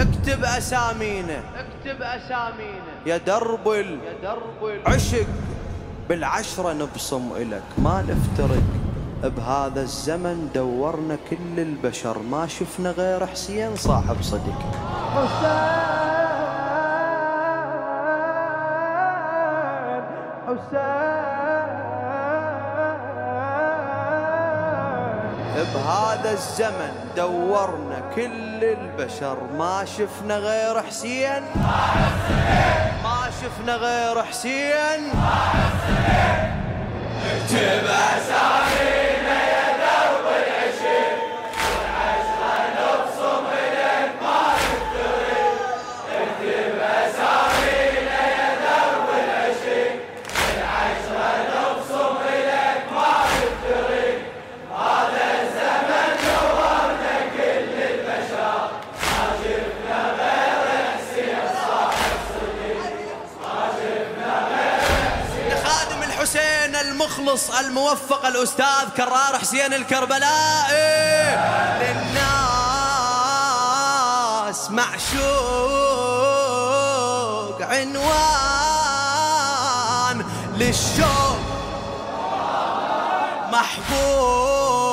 اكتب أسامينا. اكتب أسامينا. يا درب ال... يا درب العشق بالعشرة نبصم إلك ما نفترق. بهذا الزمن دورنا كل البشر ما شفنا غير حسين صاحب صدق حسين. بهذا الزمن دورنا كل البشر. ما شفنا غير حسين. ما شفنا غير حسين. اكتب اسامينا المخلص الموفق الأستاذ كرار حسين الكربلائي. للناس معشوق عنوان للشوق محبوب.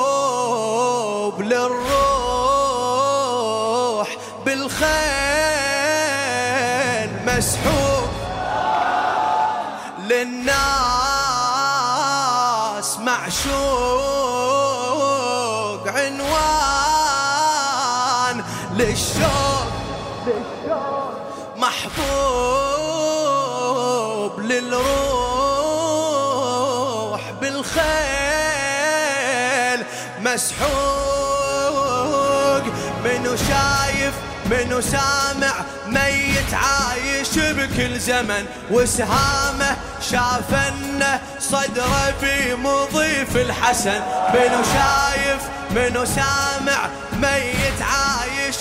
للشوق محبوب للروح بالخيل. مسحوق منو شايف منو سامع. ميت عايش بكل زمن وسهامه. شافنه صدره في مضيف الحسن. منو شايف منو سامع. ميت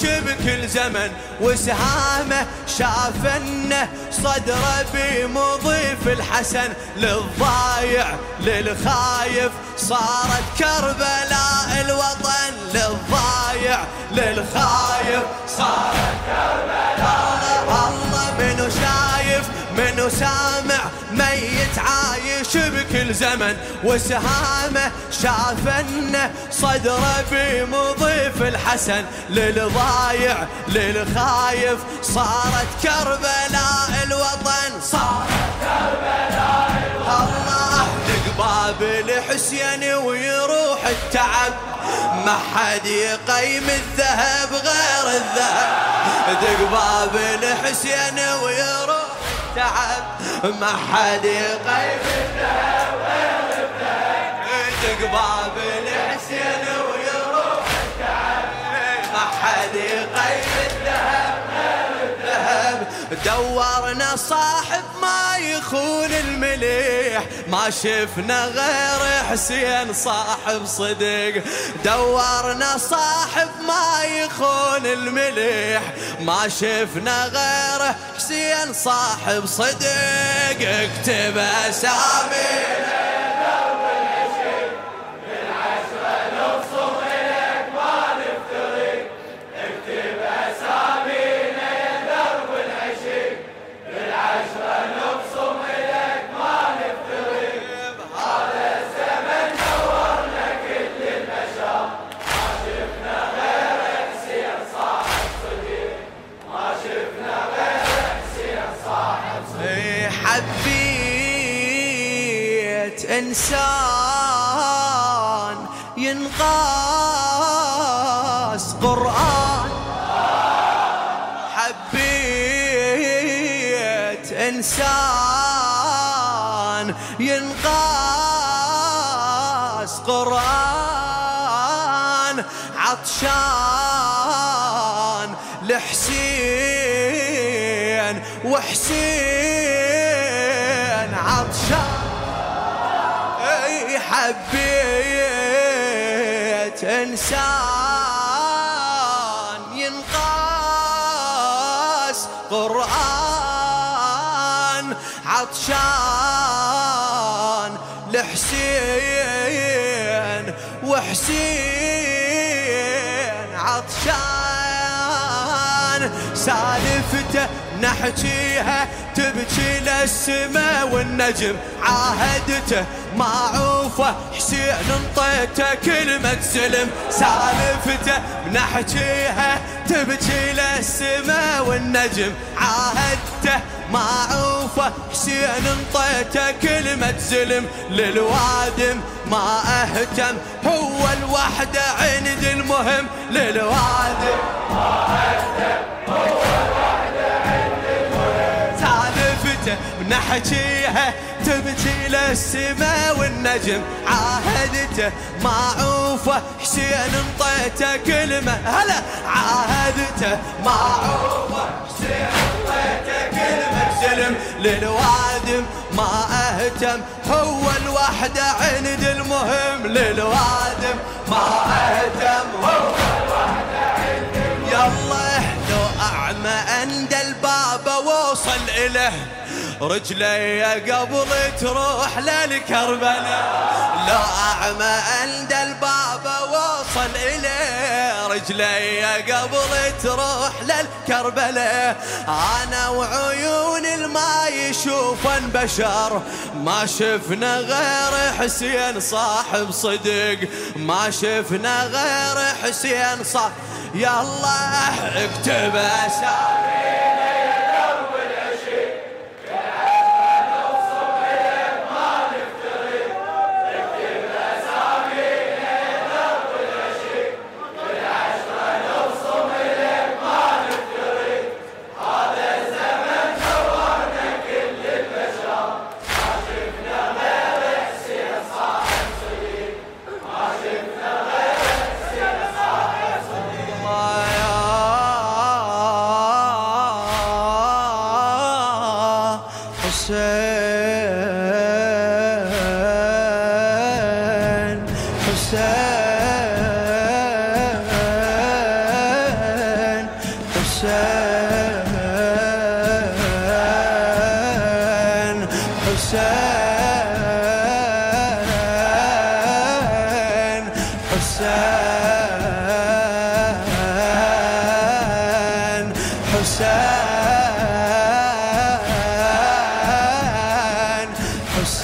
عايش بكل زمن وسهامه شافنه صدره بمضيف الحسن للضايع للخايف صارت كربلاء الوطن للضايع للخايف صارت كربلاء. الله منو شايف منو سامع ميت عايش بكل زمن وسهامه شافنه صدره بمضيف الحسن. للضايع للخايف صارت كربلاء الوطن. صارت كربلاء الوطن. الله لقباب الحسين ويروح التعب. ما حد يقيم الذهب غير الذهب. دق باب الحسين ويروح التعب ما حد يقيم الذهب غير الذهب دق باب دورنا صاحب ما يخون المليح. ما شفنا غير حسين صاحب صدق دورنا صاحب ما يخون المليح. ما شفنا غير حسين صاحب صدق اكتب اسامينا حبيت إنسان ينقاس قرآن. حبيت إنسان ينقاس قرآن. عطشان لحسين وحسين حبيت إنسان ينقاس قرآن عطشان لحسين وحسين عطشان سالفته نحكيها تبكي للسما والنجم عاهدته معوفة حسين انطيته كلمة سلم سالفته بنحكيها تبكي للسما والنجم. عاهدته معوفة حسين انطيته كلمة سلم للوادم ما أهتم هو الوحدة عند المهم. للوادم ما أهتم هو الوحدة سالفته بنحكيها تبكي للسما والنجم. عاهدته معوفة حسين انطيته كلمة. هلا عاهدته معوفة حسين انطيته كلمة. سلم للوادم ما أهتم هو الوحدة عند المهم. للوادم ما أهتم هو الوحدة عند المهم. يلا لو أعمى عند الباب ووصل اله رجلي قبل تروح للكربلاء. لو أعمى عند الباب وصل إليه. رجلي قبل تروح للكربلاء. أنا وعيون الما يشوفن بشر. ما شفنا غير حسين صاحب صدق. ما شفنا غير حسين صاحب يلا اكتب said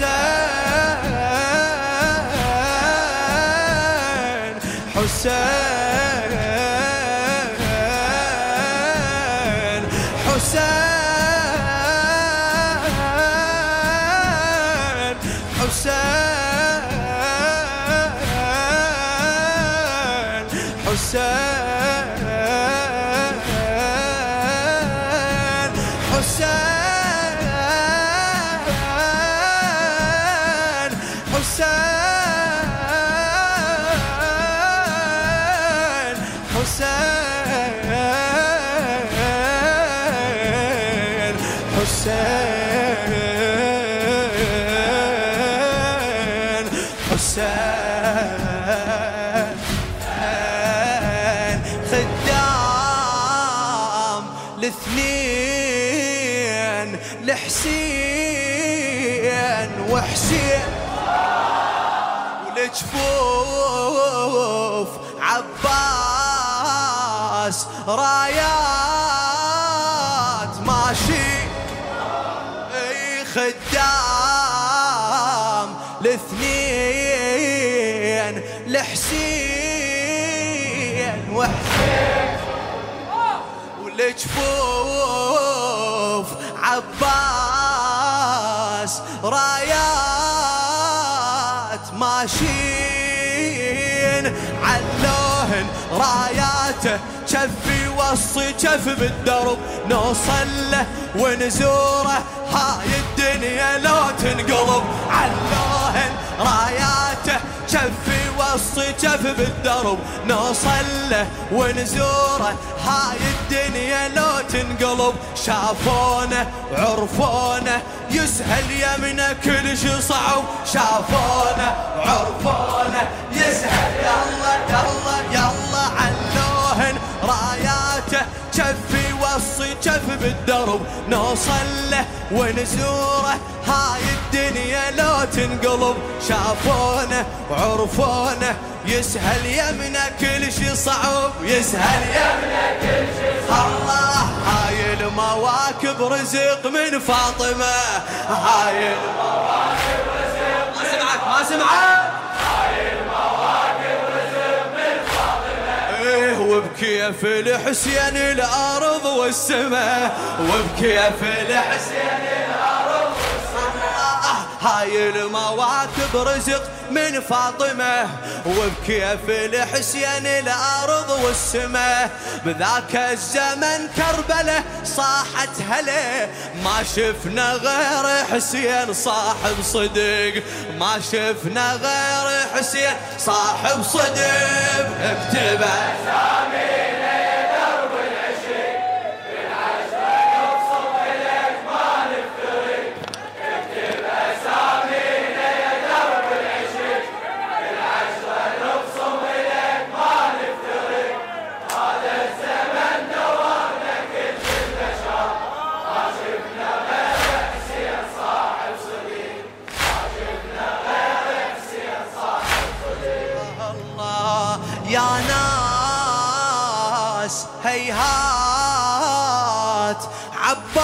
لحسين ولجفوف عباس رايات ماشي. خدام الاثنين لحسين وحسين. ولجفوف عباس رايات كفي وصي كف بالدرب. نوصل له ونزوره. هاي الدنيا لو تنقلب علوهن راياته. كفي وسط جف بالدرب. نوصل له ونزوره. هاي الدنيا لو تنقلب. شافونه وعرفونه يسهل يمنا كل شي صعب. شافونه وعرفونه يسهل يلا يلا يلا. راياته كفي وصي كف بالدرب. نوصل له ونزوره هاي الدنيا لو تنقلب. شافونه وعرفونه يسهل يمنا كل شي صعب. يسهل يمنا كل شي صعب. الله هاي المواكب رزق من فاطمة. هاي المواكب رزق. ما سمعت؟ ما سمعت؟ وبكيف الحسين الأرض والسماء وبكيف الحسين الأرض والسماء. هاي المواكب رزق من فاطمة وبكيف الحسين الأرض والسماء. بذاك الزمن كربلة صاحت هلا ما شفنا غير حسين صاحب صدق ما شفنا غير حسين صاحب صدق اكتبه. الله هيهات عباس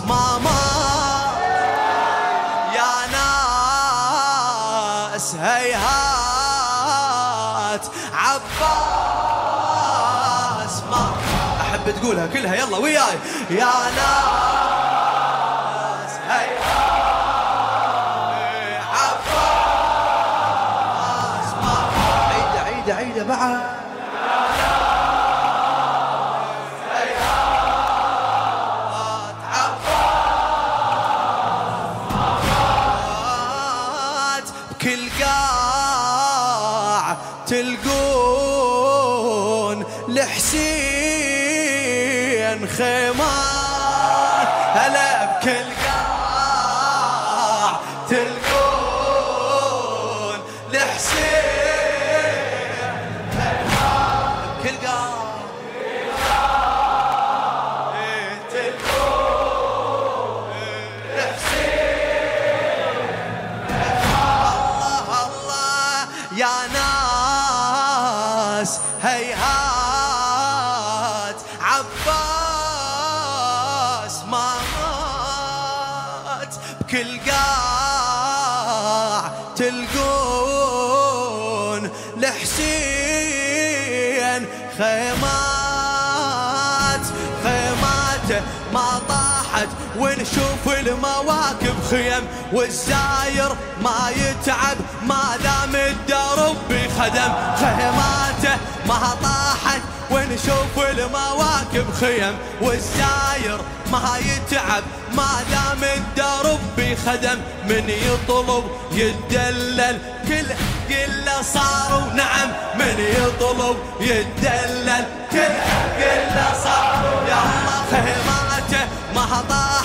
ماما يا ناس هيهات. عباس ما أحب تقولها كلها يلا وياي. يا ناس هيهات. بعد. لحسين ونشوف المواكب خيم والزاير ما يتعب ما دام الدرب بخدم. خيماته ما طاحت ونشوف المواكب خيم والزاير ما يتعب ما دام الدرب بخدم. من يطلب يدلل كل قلة صاروا نعم. من يطلب يدلل كل قلة صاروا يا الله خيماته ما طاحت.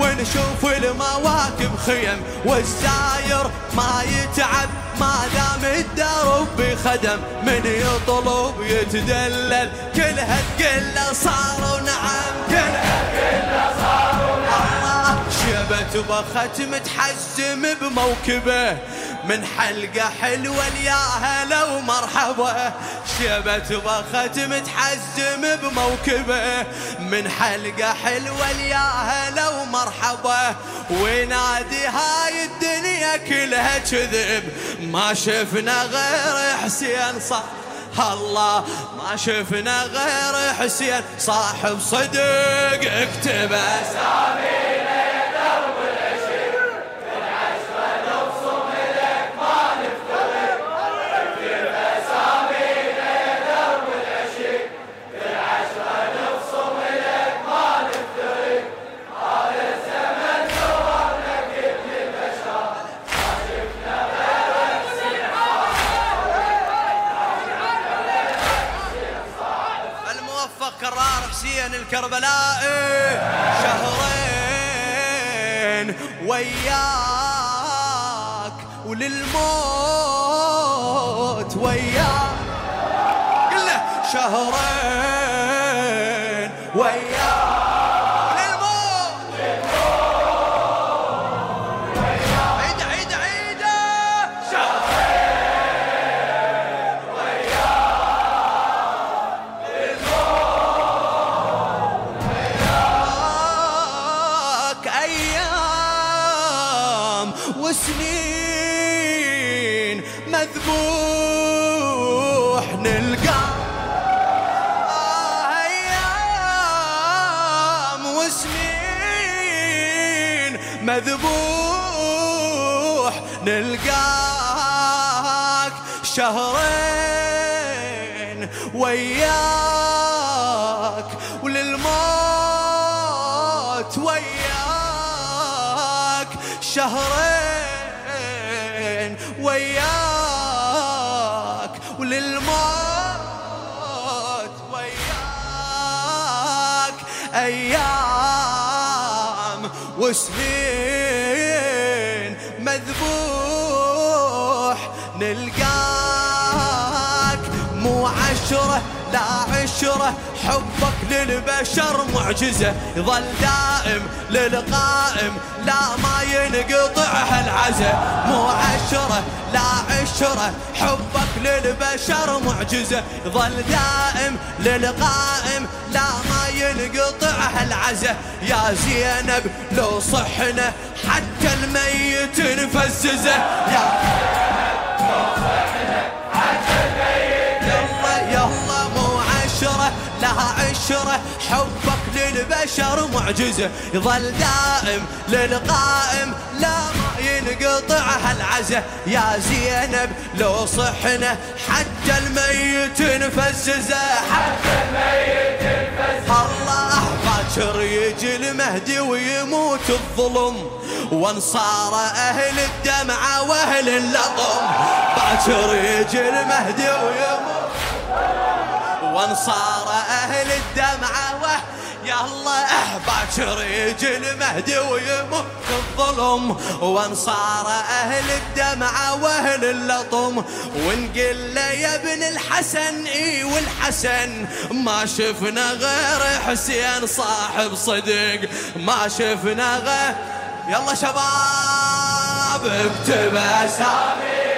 ونشوف المواكب خيم والزاير ما يتعب ما دام الدرب بخدم من يطلب يتدلل. كلها تقله صاروا نعم كلها تقله صاروا نعم. شبت بخت متحزم بموكبه من حلقة حلوة يا هلا ومرحبا. شبت بخت متحزم بموكبه. من حلقة حلوة يا هلا ومرحبا. وينادي هاي الدنيا كلها كذب. ما شفنا غير حسين صح الله ما شفنا غير حسين صاحب صدق اكتب اسامينا الكربلائي شهرين وياك وللموت وياك. كله شهرين وياك. مذبوح نلقى. آه أيام وسنين مذبوح نلقاك شهرين وياك. أيام وسنين مذبوح نلقاك مو عشرة لا عشرة حبك للبشر معجزة. يظل دائم للقائم لا ما ينقطع هالعزة. مو عشرة لا عشرة حبك للبشر معجزة. يظل دائم للقائم لا ما ينقطع هالعزة. يا زينب لو صحنا حتى الميت نفززه. يا زينب لو صحنا الميت مو عشرة لها عشرة. حبك للبشر معجزة. يظل دائم للقائم. لا ما ينقطع هالعزة يا زينب لو صحنا حتى الميت نفززه. حتى الميت نفززه. الله باكر يجي المهدي ويموت الظلم. وانصار أهل الدمعة وأهل اللطم. باكر يجي المهدي ويموت وانصار أهل الدمعة وه الله باكر يجي المهدي ويموت الظلم وانصار أهل الدمعة وأهل اللطم. ونقل له يا ابن الحسن إي والحسن ما شفنا غير حسين صاحب صدق. ما شفنا غير يلا شباب اكتب اسامي